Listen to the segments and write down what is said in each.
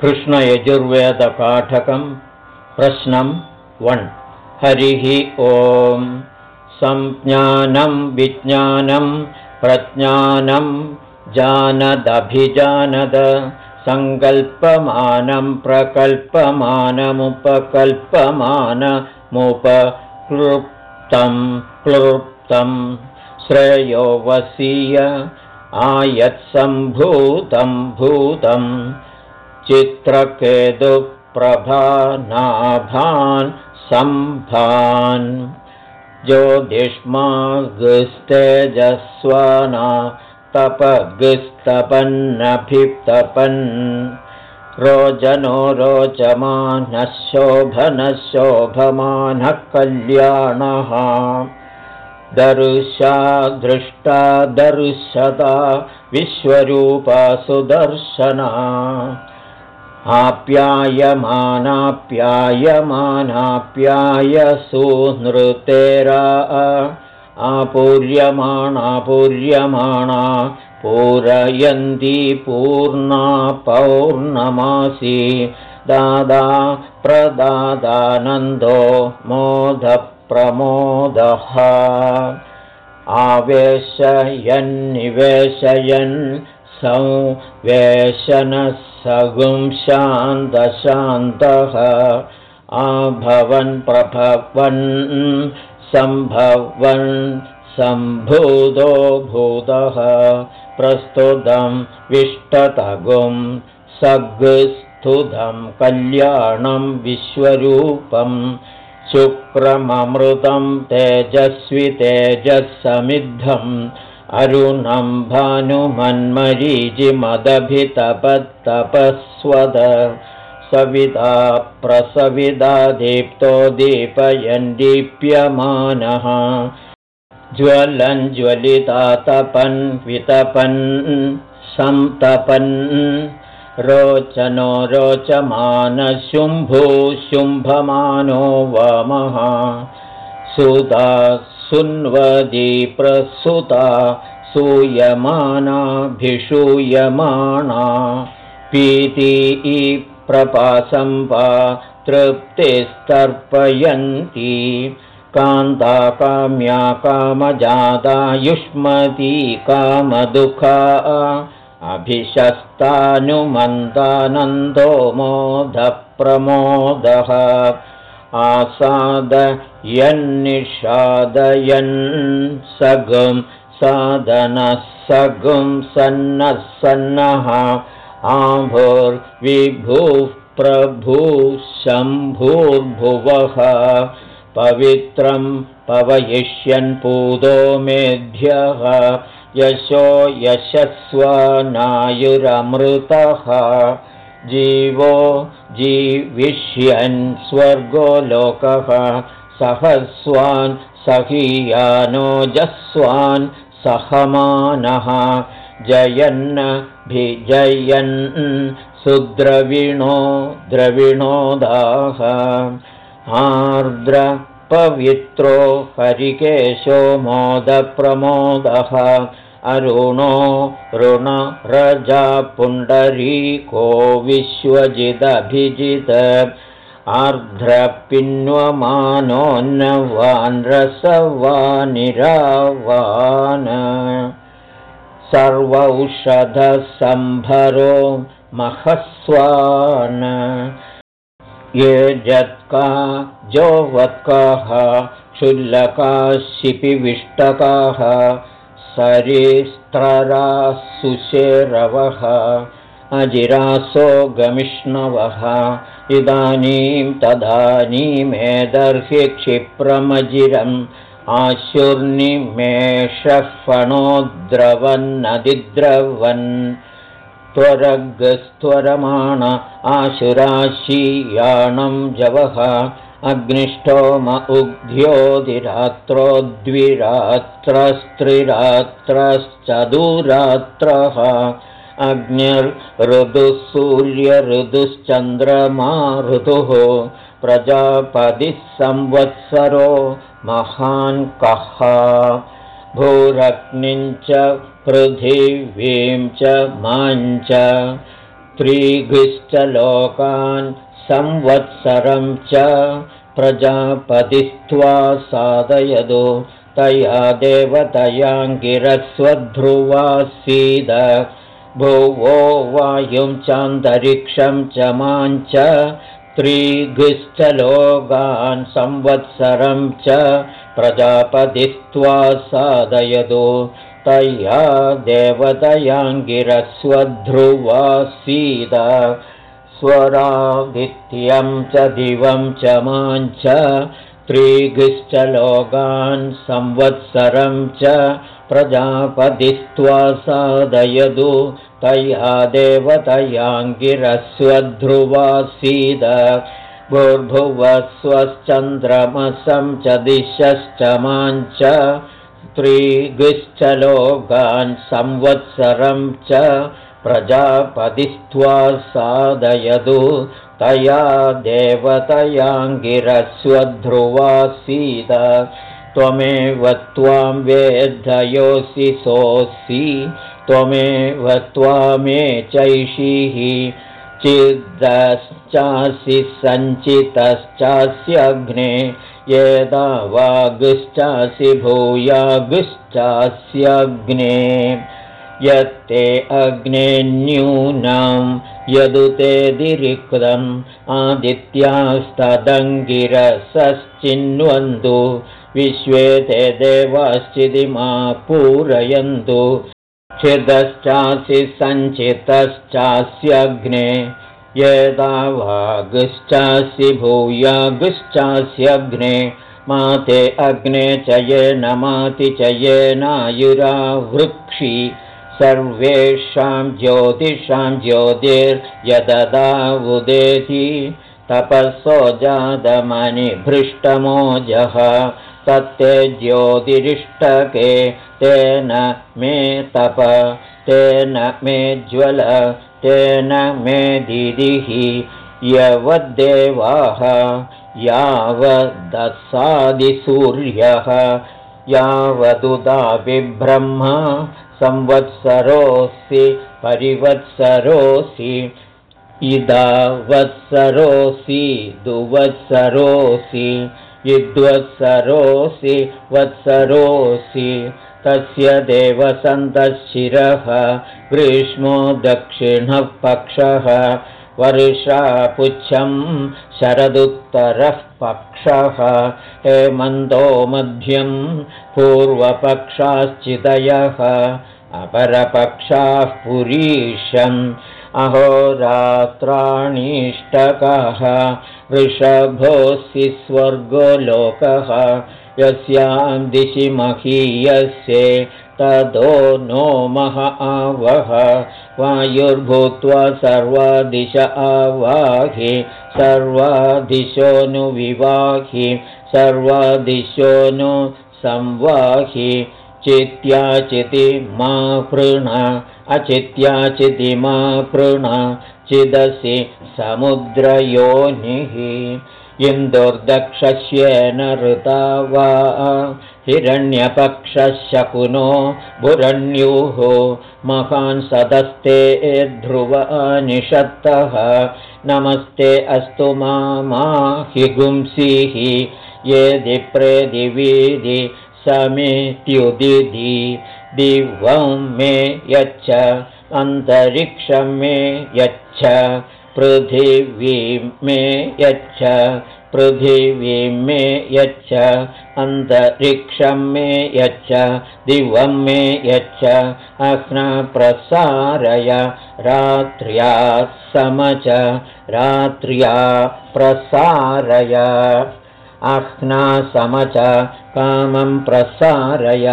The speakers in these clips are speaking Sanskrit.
कृष्णयजुर्वेदपाठकं प्रश्नं वन्। हरिः ॐ संज्ञानं विज्ञानं प्रज्ञानं जानदभिजानद सङ्कल्पमानं प्रकल्पमानमुपकल्पमानमुपक्लृप्तं क्लृप्तं श्रेयो वसीय आयत्सम्भूतं भूतं चित्रकेतुप्रभानाभान् सम्भान् ज्योतिष्मागस्तेजस्वाना तपगस्तपन्नभितपन् रोचनो रोचमानः शोभनः शोभमानः कल्याणः दर्शा दृष्टा दर्शता विश्वरूपा सुदर्शना आप्यायमानाप्यायमानाप्यायसूनृतेरा आपूर्यमाणापूर्यमाणा पूरयन्ती पूर्णा पौर्णमासी। दादा प्रदादानन्दो मोदप्रमोदः। आवेशयन्निवेशयन् संवेशनः सगुं शान्तशान्तः आभवन् प्रभवन् सम्भवन् सम्भूतो भूतः प्रस्तुतं विष्टतगुं सग्स्तुतं कल्याणं विश्वरूपं शुक्रममृतं तेजस्वि तेजःसमिद्धम् अरुणं भानुमन्मरीचिमदभितपत्तपस्वद सविता प्रसविदा दीप्तो दीपयन् दीप्यमानः ज्वलन् ज्वलिता तपन् वितपन् सन्तपन् रोचनो रोचमानशुम्भो शुम्भमानो वामः। सुता सुन्वदी प्रसुता सूयमानाभिषूयमाणा। पीती प्रपासं वा तृप्तिस्तर्पयन्ती। कान्ता काम्या कामजाता युष्मती कामदुःखा। अभिशस्तानुमन्तानन्दो मोदप्रमोदः आसादयन्निषादयन् सगुं साधनः सगुं सन्नः सन्नः। आभुर्विभुः प्रभुः शम्भुर्भुवः। पवित्रं पवयिष्यन्पूतो मेध्यः। यशो यशस्वनायुरमृतः जीवो जीविष्यन् स्वर्गो लोकः सहस्वान् सहीयानोजस्वान् सहमानः। जयन् भिजयन् सुद्रविणो द्रविणोदाः आर्द्रपवित्रो हरिकेशो मोदप्रमोदः अरुणो ऋणरजा पुण्डरीको विश्वजिदभिजित आर्द्रपिन्वमानोन्नवान् रसवानिरावान् सर्वौषधसम्भरो महस्वान्। ये जत्का जोवत्काः क्षुल्लकाः शिपिविष्टकाः सरिस्त्रराः सुशेरवः अजिरासो गमिष्णवः। इदानीं तदानीमेदर्हि क्षिप्रमजिरम् आशुर्निमेषः फणोद्रवन्नदिद्रवन् त्वरगस्त्वरमाण आशुराशीयाणं जवः अग्निष्टोम उग्ध्योदिरात्रोद्विरात्रस्त्रिरात्रश्चदुरात्रः अग्निर्ऋदुः सूर्यऋदुश्चन्द्रमा ऋतुः प्रजापतिः संवत्सरो महान् कः। भूरग्निञ्च पृथिवीं च माञ्च त्रिभिश्च लोकान् संवत्सरं च प्रजापतिस्त्वा साधयतु तया देवतयाङ्गिरस्वध्रुवासीद। भुवो वायुं चान्तरिक्षं च माञ्च त्रिभिश्च लोकान् संवत्सरं च प्रजापतिस्त्वा साधयतु तया देवतयाङ्गिरस्वध्रुवासीद स्वरादित्यं च दिवं च माञ्च त्रिभिश्च लोकान् संवत्सरं च प्रजापतिस्त्वा साधयतु तया देवतयाङ्गिरस्वध्रुवासीद। भूर्भुवस्वश्चन्द्रमसं च दिशश्च माञ्च त्रिभिश्च लोकान् संवत्सरं च प्रजापतिस्त्वा साधयतु तया देवतयाङ्गिरस्वध्रुवासीद त्वमेव त्वां वेद्धयोऽसि सोऽसि त्वमेव त्वामे चैषीः चिद्दश्चासि सञ्चितश्चास्यग्ने यदावागुश्चासि भूयागुश्चास्यग्ने यत्ते अग्नेन्यूनां यदुतेदिरिक्तम् आदित्यास्तदङ्गिरसश्चिन्वन्तु विश्वे ते देवाश्चिदिमा पूरयन्तु छिदश्चासि सञ्चितश्चास्यग्ने यदावागुश्चासि भूयागुश्चास्यग्ने माते अग्ने च येन माति च येनायुरावृक्षि सर्वेषां ज्योतिषां ज्योतिर्यददावुदेति तपःसो जातमनिभृष्टमोजः तत्ते ज्योतिरिष्टके तेन मे तप तेन मे ज्वल तेन मे दिदिः यवद्देवाः यावदसादिसूर्यः यावदुदाभिब्रह्म संवत्सरोऽसि परिवत्सरोऽसि इदावत्सरोऽसि दुवत्सरोऽसि युद्वत्सरोऽसि वत्सरोऽसि तस्य देवसन्तशिरः ग्रीष्मो दक्षिणः पक्षः वर्षापुच्छं शरदुत्तरः पक्षः। हेमन्तो मध्यं पूर्वपक्षाश्चितयः। अपरपक्षाः पुरीशम् अहोरात्राणीष्टकः वृषभोऽसि स्वर्गोलोकः यस्यां दिशि महीयस्ये तदो नो मह आवह। वायुर्भूत्वा सर्वादिश आवाहि सर्वादिशो नु संवाहि। चित्याचिति मा पृण अचित्याचिति मा पृण चिदसि समुद्रयोनिः इन्दुर्दक्षस्येन ऋता वा। हिरण्यपक्षशकुनो भुरण्युः महान् सदस्ते ध्रुवनिषत्तः नमस्ते अस्तु मा हि गुंसीः। ये दिप्रेदिवीदि समेत्युदिधि दिवं मे यच्छ अन्तरिक्षं मे यच्छ पृथिवीं मे यच्छ पृथिवीं मे यच्छ अन्तरिक्षं मे यच्छ दिवं मे यच्छ प्रसारय रात्र्या समच रात्र्या प्रसारय समच कामं प्रसारय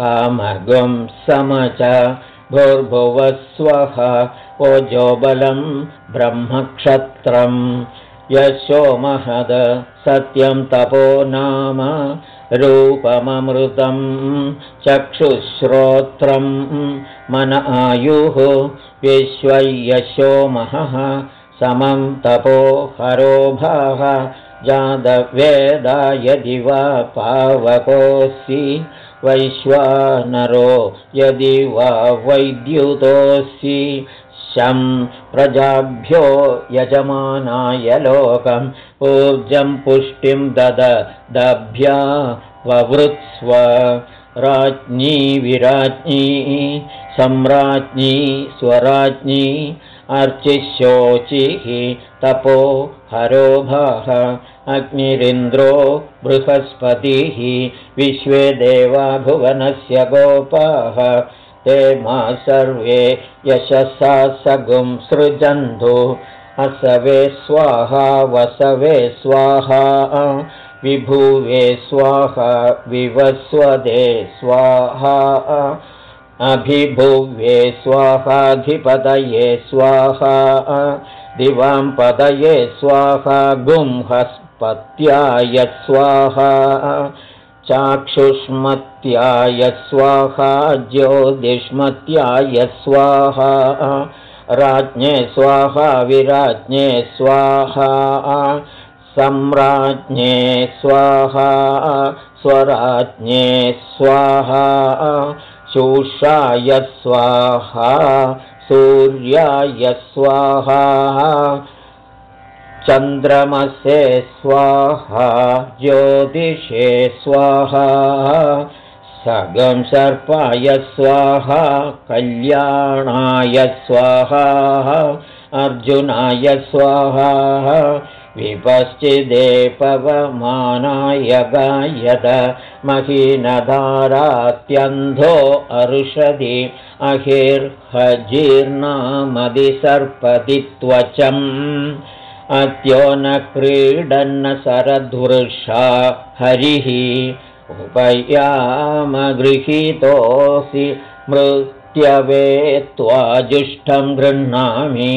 कामगं समच भुर्भुवस्वः ओजोबलं ब्रह्मक्षत्रं। यशो महद सत्यं तपो नाम रूपममृतं चक्षुश्रोत्रं। मन आयुः विश्वयशो महः समं तपो हरोभाः। जातवेदा यदि वा पावकोऽसि वैश्वानरो यदि वा वैद्युतोऽसि शं प्रजाभ्यो यजमानाय लोकम् ऊर्जं पुष्टिं ददभ्या ववृत्स्व। राज्ञी विराज्ञी सम्राज्ञी स्वराज्ञी अर्चिशोचिः तपो हरोभः अग्निरिन्द्रो बृहस्पतिः विश्वे देवा भुवनस्य गोपाः ते मा सर्वे यशसा सगुं सृजन्तु। असवे स्वाहा वसवे स्वाहा विभुवे स्वाहा विवस्वदे स्वाहा अभिभुवे स्वाहाधिपतये स्वाहा दिवां पदये स्वाहा गुंहस्पत्याय स्वाहा चाक्षुष्मत्याय स्वाहा ज्योतिष्मत्याय स्वाहा राज्ञे स्वाहा विराज्ञे स्वाहा सम्राज्ञे स्वाहा स्वराज्ञे स्वाहा शूषाय स्वाहा सूर्याय स्वाहा चन्द्रमसे स्वाहा ज्योतिषे स्वाहा सगं सर्पाय स्वाहा कल्याणाय स्वाहा अर्जुनाय स्वाहा विपश्चिदे पवमानाय गायत महीनधारात्यन्धो अरुषदि अहिर्हजीर्णामदिसर्पति त्वचम् अत्यो न क्रीडन्न सरधृषा हरिः उपयामगृहीतोऽसि मृत्यवे त्वाजुष्टं गृह्णामि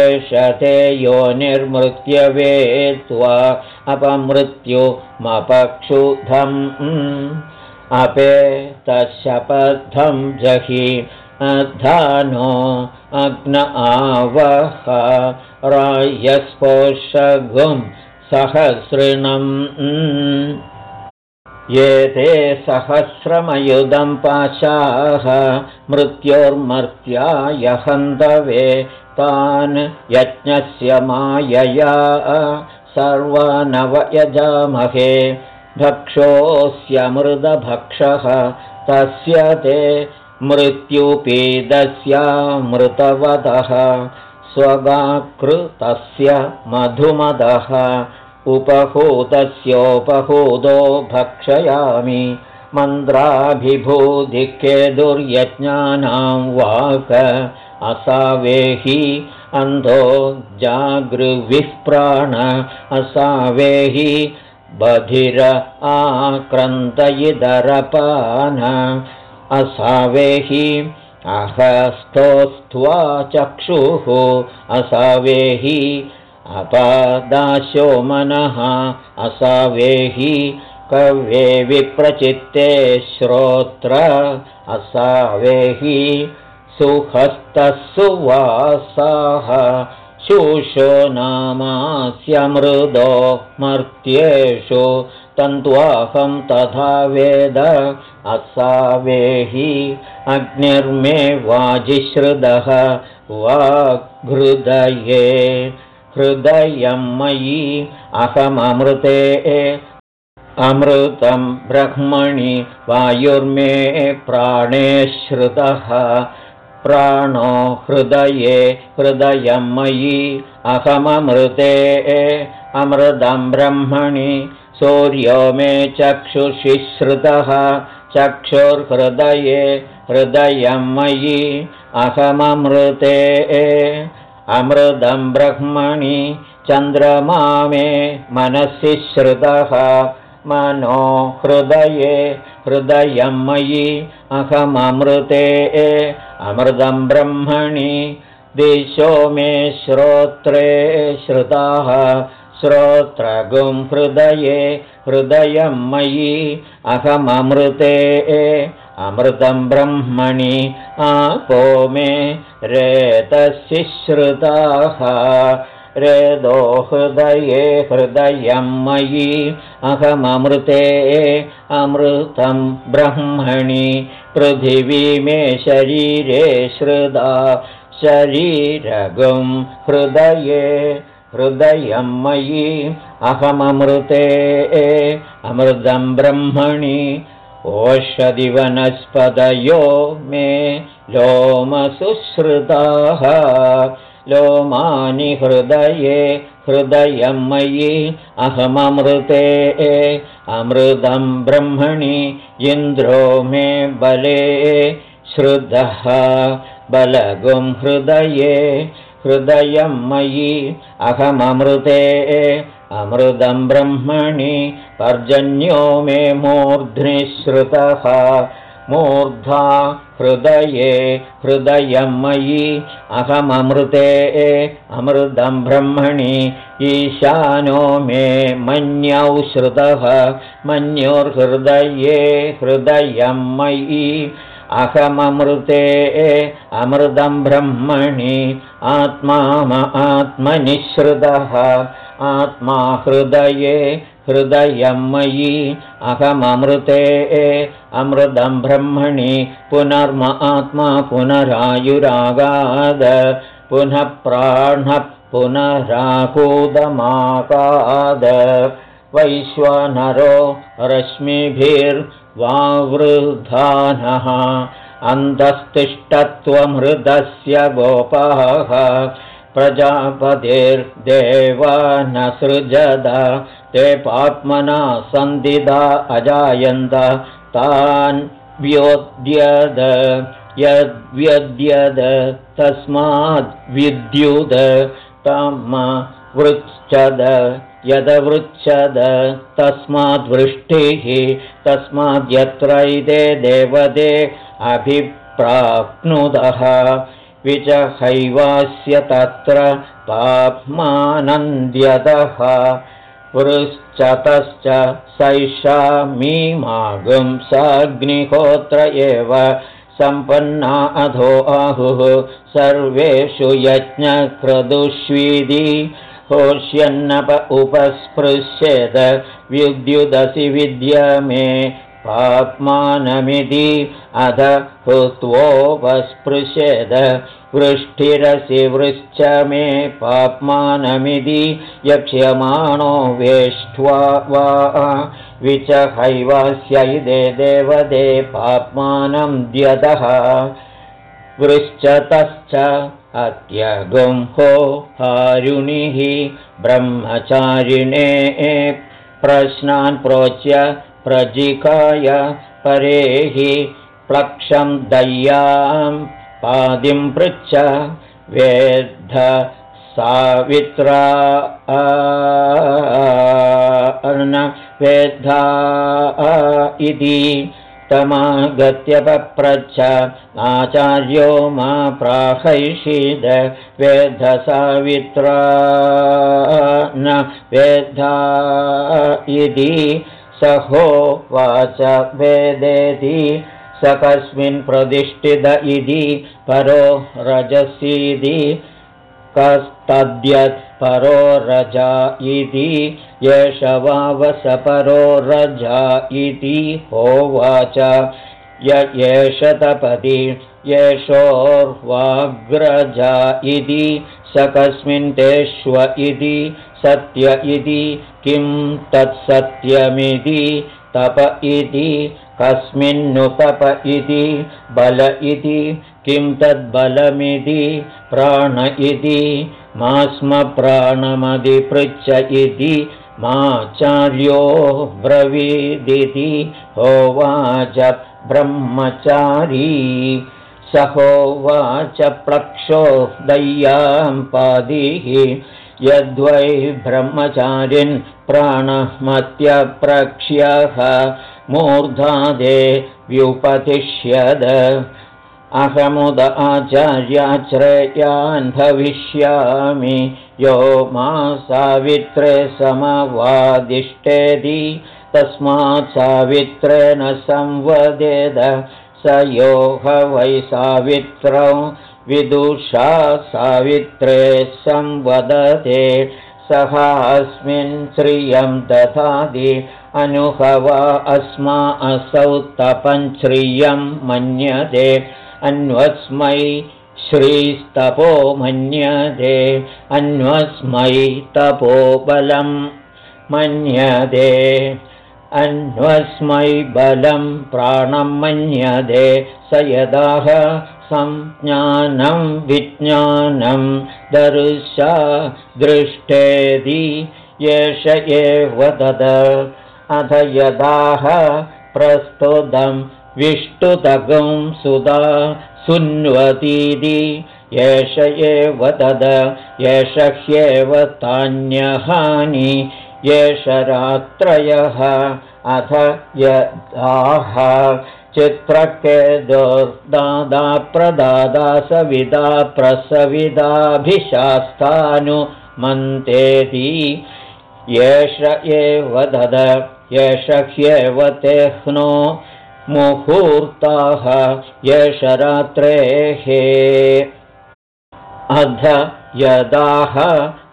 एष ते यो निर्मृत्यवे त्वा अपमृत्युमपक्षुधम् अपेतशपथं जहि अधानो अग्न आवह रायस्पोषगुं सहस्रिणम्। ये ते सहस्रमयुधं पाशाः मृत्योर्मर्त्याय हन्तवे तान् यज्ञस्य मायया सर्वनवयजामहे। भक्षोऽस्यमृदभक्षः तस्य ते मृत्युपीदस्यामृतवदः स्वगाकृतस्य मधुमदः उपहूतस्योपहूतो भक्षयामि मन्द्राभिभूधिके दुर्यज्ञानां वाक असावेहि अन्धो जागृविः प्राण असावेहि बधिर आक्रन्तयिदरपान असावेहि अहस्थोस्त्वा चक्षुः। असावेहि अपादाशो मनः। असावेहि कव्ये विप्रचित्ते श्रोत्र। असावेहि सुहस्तः सुवासाः शूषो नामास्यमृदो मर्त्येषु तन्त्वाहं तथा वेद। असावेहि अग्निर्मे वाजिश्रुदः वाघृदये हृदयं मयि अहममृते। अमृतं ब्रह्मणि वायुर्मे प्राणे श्रुतः। प्राणो हृदये हृदयं मयि अहममृते। अमृतं ब्रह्मणि सूर्यो मे चक्षुषि श्रुतः चक्षुर्हृदये हृदयं मयि अहममृते। अमृतं ब्रह्मणि चन्द्रमा मे मनसि श्रुतः। मनो हृदये हृदयं मयि अहममृते। अमृतं ब्रह्मणि दिशो मे श्रोत्रे श्रुताः श्रोत्रगुं हृदये हृदयं मयि अहममृते अमृतं ब्रह्मणि आपो मे रेतसि श्रुताः रेदो हृदये हृदयं मयि अहममृते अमृतं ब्रह्मणि पृथिवी मे शरीरे श्रुदा शरीरगुं हृदये हृदयं मयि अहममृते अमृतं ब्रह्मणि ओषधिवनस्पदयो मे लोमसुश्रुताः लोमानि हृदये हृदयं मयि अहममृते अमृतं ब्रह्मणि इन्द्रो मे बले श्रुतः बलगुं हृदये हृदयं मयि अहममृते अमृतं ब्रह्मणि पर्जन्यो मे मूर्ध्नि श्रुतः मूर्धा हृदये हृदयं मयि अहममृते अमृतं ब्रह्मणि ईशानो मे मन्यौ श्रुतः मन्योर्हृदये हृदयं मयि अहममृते अमृतं ब्रह्मणि आत्मा आत्मनिःश्रुतः आत्मा हृदये हृदयं मयि अहममृते अमृतं ब्रह्मणि पुनर्म आत्मा पुनरायुरागाद। पुनः प्राणः पुनराकूदमाकाद वैश्वनरो रश्मिभिर्वावृधानः अन्तस्तिष्ठत्वमृदस्य गोपाः सृजद ते पाप्मना सन्दिदा अजायन्त तान् व्योद्यद यद्व्यद्यद तस्माद्विद्युद तम वृच्छद यदवृच्छद तस्माद्वृष्टिः तस्माद्यत्रैदे देवदे अभिप्राप्नुदः। विचहैवास्य तत्र पाप्मानन्द्यतः पुरुश्चतश्च सैषा मीमागुं साग्निहोत्र एव सम्पन्ना अधो आहुः। सर्वेषु यज्ञक्रदुष्वीदि होष्यन्नप उपस्पृश्येत विद्युदसि विद्य मे पाप्मानमिति अध हुत्वोपस्पृशेद वृष्टिरसि वृश्च मे पाप्मानमिति यक्ष्यमाणो वेष्ट्वा वा विचहैवास्यै देवदे पाप्मानं द्यतः वृश्चतश्च अत्यगुंहो हारुणिः ब्रह्मचारिणे प्रश्नान् प्रोच्य प्रजिकाय परेहि प्लक्षं दय्यां पादिं पृच्छ वेद्ध सावित्रा। वेद्धा इति तमागत्यपप्रच्छ आचार्यो मा प्राहैषीद। वेद्ध सावित्रा न वेद्धा इति। सहोवाच वेदेति। स कस्मिन् प्रतिष्ठित इति। परो रजसीति। कस्तद्यत् परो रजा इति एष वावस परो रजा इति होवाच। य एष तपति येषोर्वाग्रजा इति स कस्मिन् तेष्व इति सत्य इति किं तत्सत्यमिति तप इति कस्मिन्नुतप इति बल इति किं तद्बलमिति प्राण इति मा स्म प्राणमधिपृच्छ इति माचार्यो ब्रवीदिति होवाच ब्रह्मचारी स होवाच प्लक्षो दय्यां पादिः यद्वै ब्रह्मचारिन् प्राणमत्यप्रक्ष्यः मूर्धादे व्युपतिष्यद। अहमुद आचार्याश्रयान् भविष्यामि यो मा सावित्रे समवादिष्टेदि तस्मात् सावित्रेण संवदेद स यो वै सावित्रौ विदुषा सावित्रे संवदते सहास्मिन् श्रियं दधाति अनुभवा अस्मा असौ तपञ्छ्रियं मन्यते अन्वस्मै श्रीस्तपो मन्यते अन्वस्मै तपोबलं मन्यते अन्वस्मै बलं प्राणं मन्यते स यदाह संज्ञानं विज्ञानं दर्शा दृष्टेदि एष एव तद। अथ यदाह प्रस्तुतं विष्टुतगं सुधा सुन्वतीति एष एव तद एष ह्येव तान्यहानि एष रात्रयः अथ यदाह। चित्रके दुर्दादा प्रदादा सविदा प्रसविदाभिशास्तानुमन्तेति। एष एव दद एष ह्येव तेह्नो मुहूर्ताः एष रात्रेः अध यदाह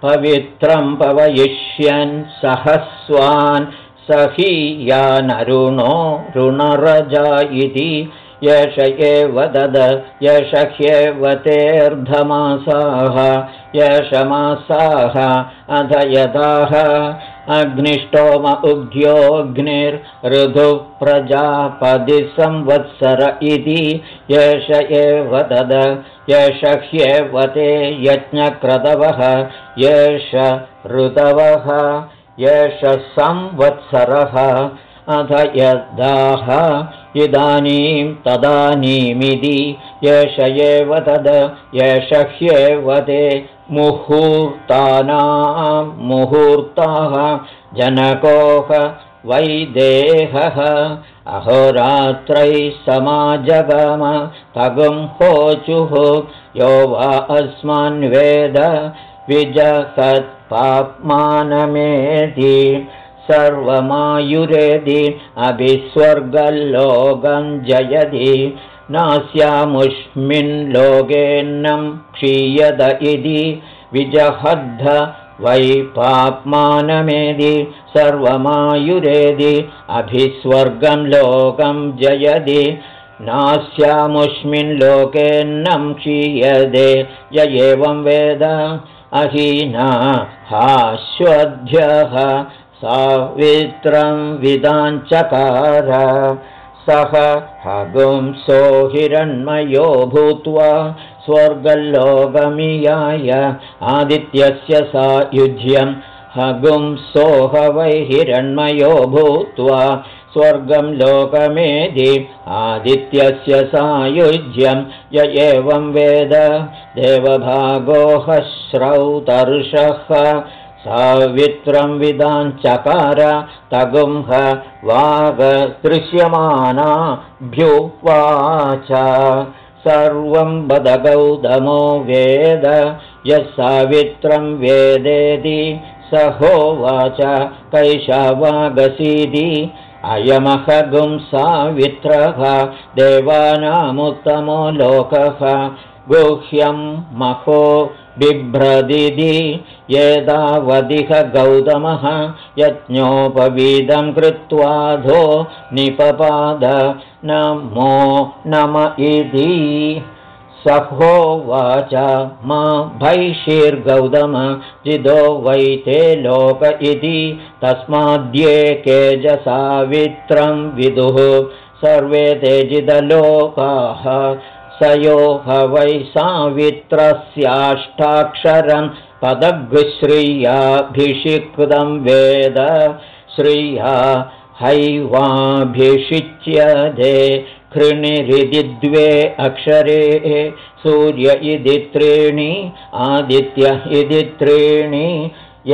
पवित्रं पवयिष्यन् सहस्वान् सहीयानरुणो ऋणरजा इति। यश एव दद यश ह्येव तेऽर्धमासाः। यशमासाः अध यदाः अग्निष्टोम उद्योऽग्निर्ऋधुः प्रजापदि संवत्सर इति यश एव दद यश ह्येव ते यज्ञक्रतवः येष ऋतवः एष संवत्सरः। अथ यदाह इदानीं तदानीमिति एष एव तद एष ह्येव ते मुहूर्तानां मुहूर्ताः जनकोः वैदेहः। अहोरात्रैः समाजगम तगुं होचुः यो वा अस्मान्वेद विजहत्पाप्मानमेधि सर्वमायुरेदि अभिस्वर्गल्लोकं जयति नास्यामुष्मिन् लोकेन्नं क्षीयत इति विजहद्ध वै पाप्मानमेदि सर्वमायुरेदि अभिस्वर्गं लोकं जयति नास्यामुष्मिन् लोकेन्नं क्षीयते य एवं वेद अहीना हाश्वध्यः सावित्रं विदाञ्चकार सः हगुंसो हिरण्मयो भूत्वा स्वर्गल्लोकमियाय आदित्यस्य सायुज्यं हगुंसोह वै हिरण्मयो भूत्वा स्वर्गं लोकमेधि आदित्यस्य सायुज्यं य एवं वेद देवभागोह श्रौतर्षः सावित्रं विदाञ्चकार तगुंह वागदृश्यमानाभ्युवाच सर्वं बदगौतमो वेद यः सावित्रं वेदेति स होवाच कैशवागसीति अयमहगुं सावित्रः देवानामुत्तमो लोकः। गुह्यं महो बिभ्रदिदि यदावदिह गौतमः यज्ञोपवीदं कृत्वाधो निपपाद नमो नम इति। सहोवाच मा भैषीर्गौतम जिदो वैते लोक इति। तस्माद्ये केजसावित्रं विदुः। सर्वे ते जिदलोकाः यो ह वै सावित्रस्याष्टाक्षरं पदग्श्रियाभिषिकृतं वेद। श्रिया हैवाभिषिच्यते कृणिरिति द्वे अक्षरे सूर्य इति त्रीणि आदित्य इति त्रीणि।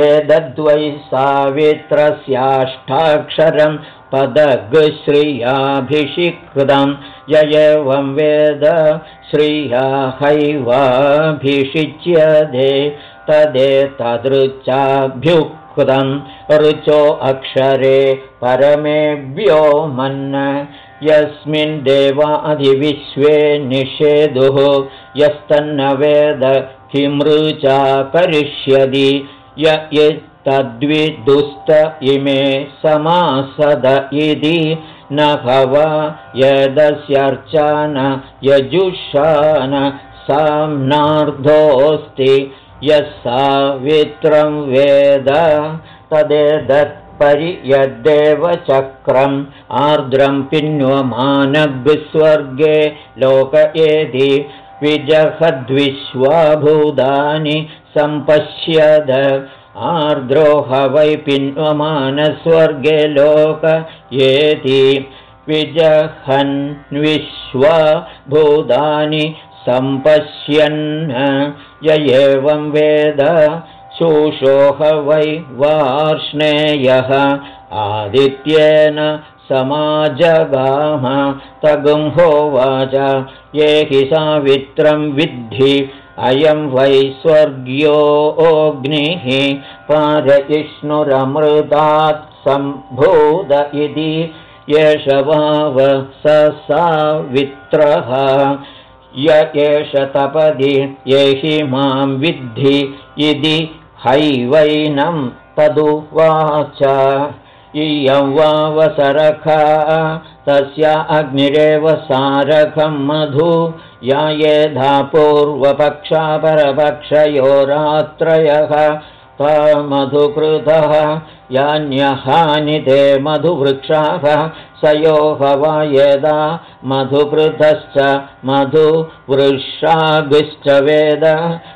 एतद्वै सावित्रस्याष्टाक्षरं पदगश्रियाभिषिकृतं य एवं वेद श्रिया हैवाभिषिच्यते तदेतदृचाभ्युक्तं ऋचो अक्षरे परमेभ्यो मन्न। यस्मिन् देवाधिविश्वे निषेधुः। यस्तन्न वेद किमृचा करिष्यति य तद्विदुस्त इमे समासद इति न भव यदस्यर्चा न यजुषा न साम्नार्धोऽस्ति यः सावित्रं वेद तदेदत्पर्यद्देव चक्रम् आर्द्रं पिन्वमानग्स्वर्गे लोक एति विजहद्विश्वाभूतानि सम्पश्यद आर्द्रो ह वै पिन्वमानस्वर्गे लोक येति विजहन्विश्वभूतानि सम्पश्यन् य एवं वेद शोषोह वै वार्ष्णेयः आदित्येन समाजगाम तगुंहोवाच ये हि सावित्रं विद्धि अयं वै स्वर्ग्योऽग्निः पारयिष्णुरमृतात् सम्भूत इति एष वाव स सावित्रः य एष तपदि हि मां विद्धि इति हैवैनं तदुवाच इयं वावसरखा तस्य अग्निरेव सारखं मधु। या येधा पूर्वपक्षापरपक्षयोरात्रयः मधुकृतः यान्यहानि ते मधुवृक्षाः स यो वा यदा मधुकृतश्च मधुवृषाभिश्च वेद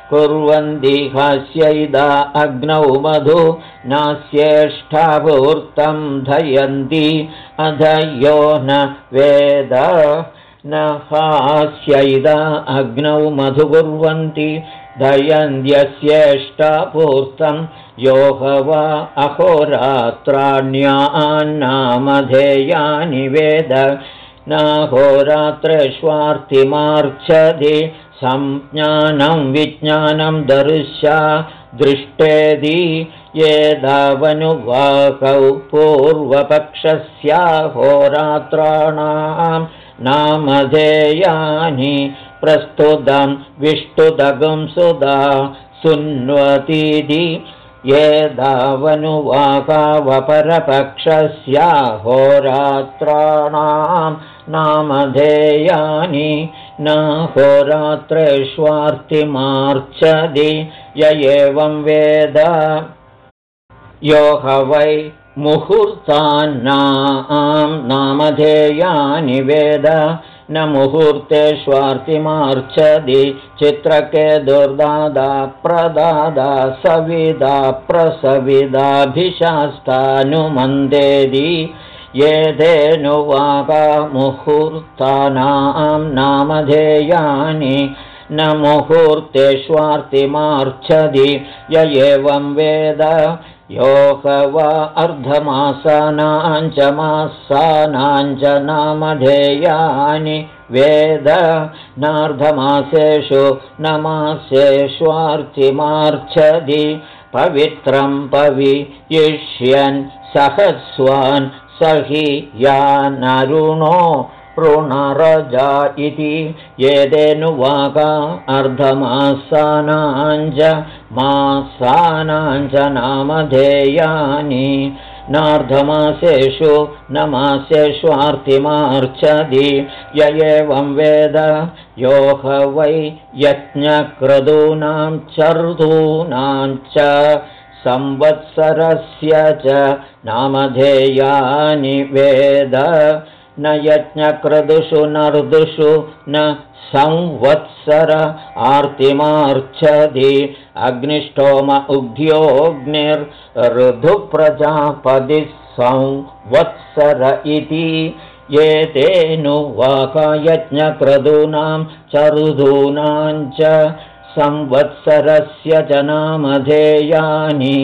कुर्वन्ति हास्यैदा अग्नौ मधु नास्येष्ठापूर्तं धयन्ति। अध यो न वेद न हास्यैदा अग्नौ मधु कुर्वन्ति। दयन्त्यस्येष्टापूर्तं योह वा अहोरात्राण्यान्नामधेयानि वेद। नाहोरात्रेष्वार्तिमार्च्छति संज्ञानं विज्ञानं दर्शा दृष्टेदि येधावनुवाकौ पूर्वपक्षस्याहोरात्राणां नामधेयानि प्रस्तुतं विष्टुदगं सुधा सुन्वतीति ये धावनुवाकावपरपक्षस्याहोरात्राणां नामधेयानि न य एवं वेद। यो ह वै मुहूर्तान्नां नामधेयानि वेद। न मुहूर्तेष्वार्तिमार्च्छति चित्रके दुर्दादा प्रदादा सविदा प्रसविदाभिशास्तानुमन्देदि ये मुहूर्तानां नामधेयानि न मुहूर्तेष्वार्तिमार्च्छति य एवं वेद योग वा अर्धमासानाञ्च मासानाञ्च नामधेयानि वेद नार्धमासेषु न मासेष्वार्चिमार्च्छति पवित्रं पविष्यन् सहस्वान् स हि यानरुणो ऋणरजा इति येदेनुवाका अर्धमासानाञ्च मासानाञ्च नामधेयानि नार्धमासेषु न मासेष्वार्तिमार्च्छति य एवं वेद योह वै यज्ञक्रदूनां चर्दूनां च संवत्सरस्य च नामधेयानि वेद न यज्ञक्रदुषु नर्दुषु न संवत्सर आर्तिमार्च्छति अग्निष्टोम उग्ध्योऽग्निर्ऋधुप्रजापदि संवत्सर इति एतेऽनुवाकयज्ञक्रदूनां च ऋधूनां च संवत्सरस्य च नामधेयानि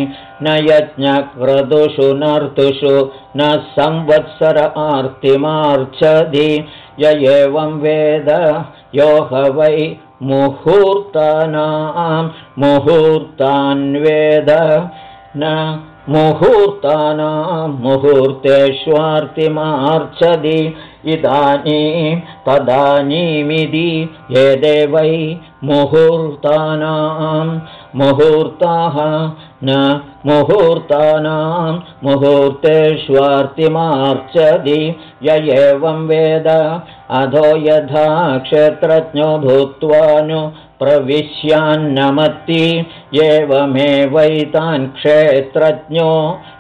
न यज्ञक्रदुषु नर्तुषु न संवत्सर आर्तिमार्च्छति य एवं वेद यो ह वै मुहूर्तानां मुहूर्तान्वेद न मुहूर्तानां मुहूर्तेष्वार्तिमार्च्छति इदानीं तदानीमिति ये वै मुहूर्तानां मुहूर्ताः न मुहूर्तानां मुहूर्तेष्वार्तिमार्चति य एवं वेद। अधो यथा क्षेत्रज्ञो भूत्वा नु प्रविश्यान्नमति एवमेवैतान् क्षेत्रज्ञो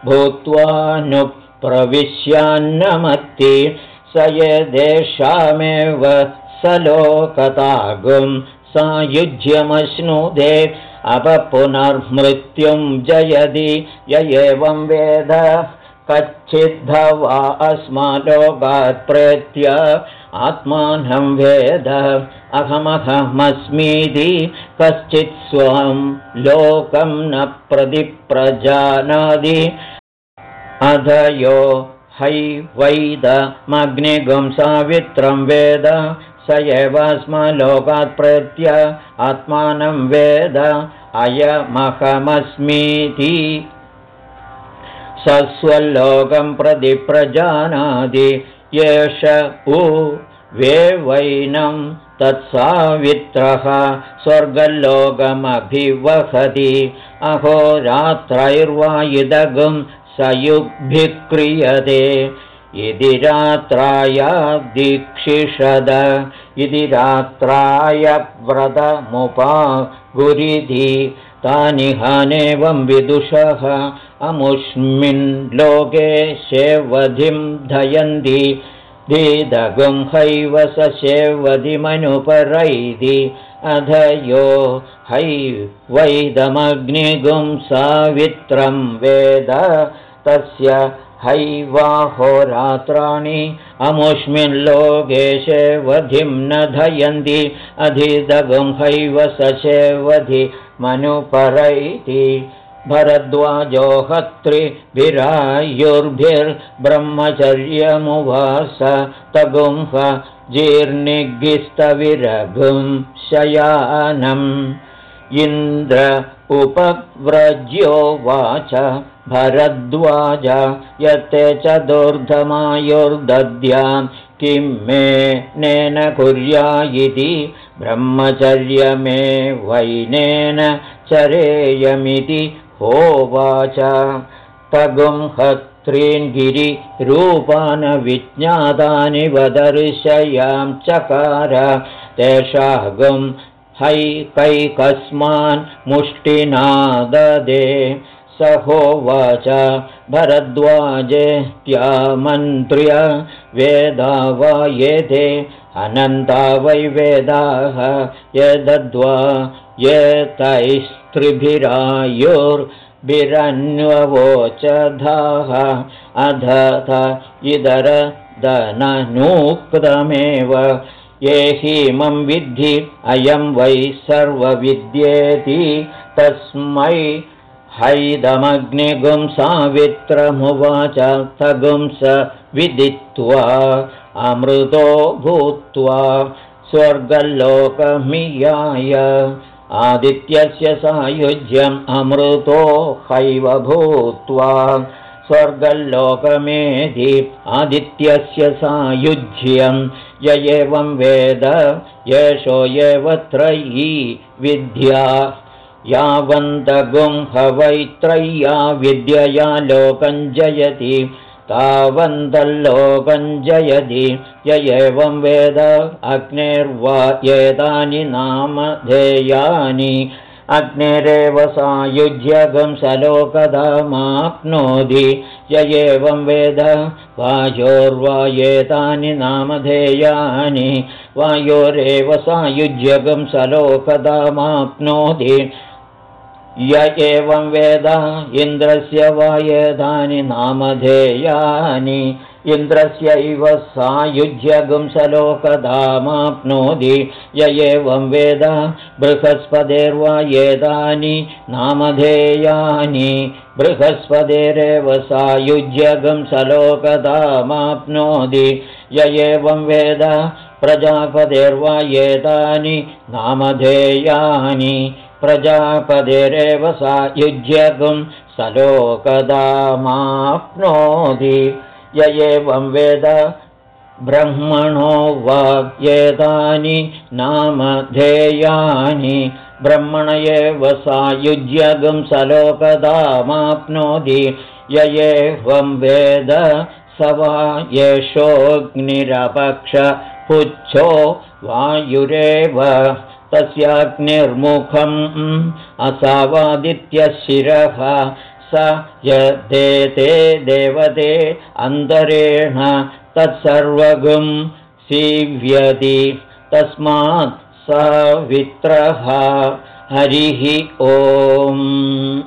भूत्वा नु प्रविश्यान्नमति स यदेषामेव स लोकतागुं सायुज्यमश्नुदे अपपुनर्मृत्युं जयति य एवं वेद कच्चिद्धवा अस्मालोकात् प्रेत्य आत्मानं वेद अहमहमस्मीति कश्चित् स्वं लोकं न प्रतिप्रजानादि अधयो है वैदमग्निगुं सावित्रं वेद स एव लोकात् प्रत्य आत्मानं वेद अयमहमस्मीति। स स्वल्लोकं प्रति प्रजानाति वेवैनं तत्सावित्रः स्वर्गल्लोकमभिवहति। अहोरात्रैर्वा इदगुं सयुग्भिः क्रियते इति रात्राय दीक्षिषद। इति रात्राय व्रतमुपा गुरिधि तानि हानेवं विदुषः। अमुष्मिन् लोके शेवधिं धयन्ति। दीदगुं हैव स शेवधिमनुपरैति अधयो है वैदमग्निगुं सावित्रं वेद तस्य हैवाहोरात्राणि अमुष्मिन् लोकेशेवधिं न धयन्ति अधिदगुं हैव सशेवधि मनुपरैति भरद्वाजोहत्रिभिरायुर्भिर्ब्रह्मचर्यमुवास तगुंह जीर्णिगिस्तविरघुं शयानम् इन्द्र उपव्रज्योवाच भरद्वाज यत्ते चतुर्धमायुर्दद्यां किं मे नेन कुर्या इति ब्रह्मचर्यमे वैनेन चरेयमिति होवाच तगुंहत्रीन् गिरिरूपान् विज्ञातानि वदर्शयां चकार। तेषागुं हैकैकस्मान् मुष्टिना ददे स होवाच भरद्वाजेत्यामन्त्र्य वेदा वा येते अनन्ता वै वेदाः यदद्वा एतैस्त्रिभिरायुर्भिरन्ववोचधाः अधथ इदरदननूक्तमेव ये हीमं विद्धि अयं वै सर्वविद्येति। तस्मै हैदमग्निगुं सावित्रमुवाच तगुं स विदित्वा अमृतो भूत्वा स्वर्गल्लोकमियाय आदित्यस्य सायुज्यम् अमृतो हैव भूत्वा स्वर्गल्लोकमेधि आदित्यस्य सायुज्यं य एवं वेद येषो एव त्रयी विद्या यावन्तगुं हवैत्रय्या विद्यया लोकं जयति तावन्तल्लोकं जयति य एवं वेद अग्नेर्वा एतानि नामधेयानि। अग्निरेव सायुज्यगं सलोकदामाप्नोति। य एवं वेद वायोर्वा एतानि नामधेयानि। वायोरेव सायुज्यगं सलोकदामाप्नोति य एवं वेद इन्द्रस्य वायदानि नामधेयानि इन्द्रस्यैव सायुज्यगुं सलोकदामाप्नोति य एवं वेद बृहस्पतेर्वा एतानि नामधेयानि बृहस्पतेरेव सायुज्यगं सलोकदामाप्नोति य एवं वेद प्रजापतेर्वा एतानि नामधेयानि प्रजापदेरेव सा युज्यगुं सलोकदामाप्नोति। य एवं वेद ब्रह्मणो वाक्येतानि नामधेयानि। ब्रह्मण एव सायुज्यगं सलोकदामाप्नोति। य एवं वेद स वा पुच्छो वायुरेव तस्याग्निर्मुखम् असावादित्यशिरः स यदेते देवते अन्तरेण तत्सर्वगुं सीव्यति। तस्मात् स वित्रः। हरिः ओम्